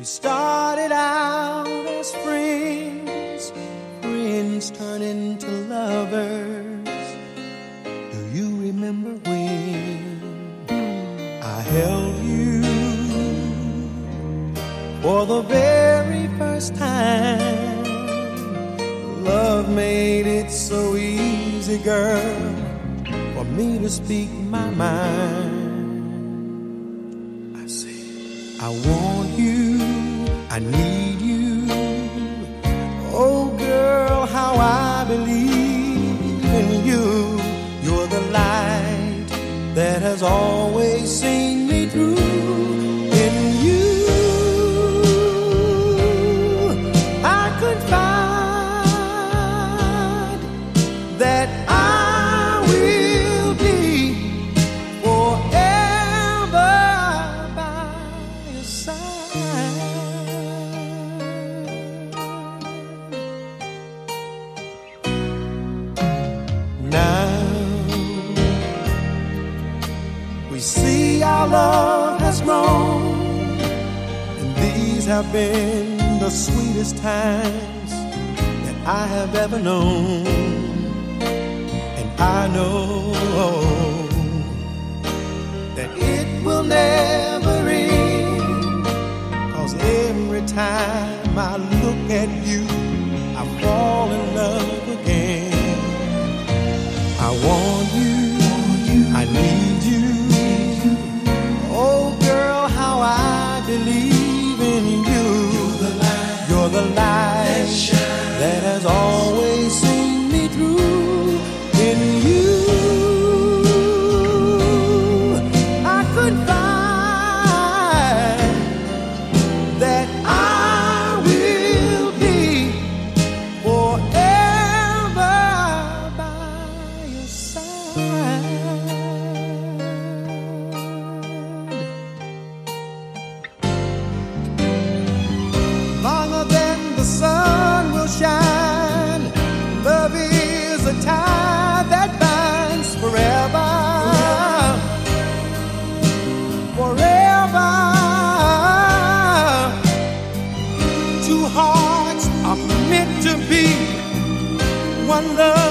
We started out as friends, friends turn into lovers. Do you remember when I held you for the very first time? Love made it so easy, girl, for me to speak my mind. I said, I want need you. Oh, girl, how I believe in you. You're the light that has always seen our love has grown, and these have been the sweetest times that I have ever known. And I know that it will never end. Cause every time I look at you, I fall in love again. I want you, I need one love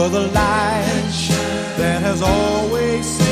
You're the light that has always